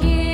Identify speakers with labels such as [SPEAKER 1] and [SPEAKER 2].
[SPEAKER 1] years.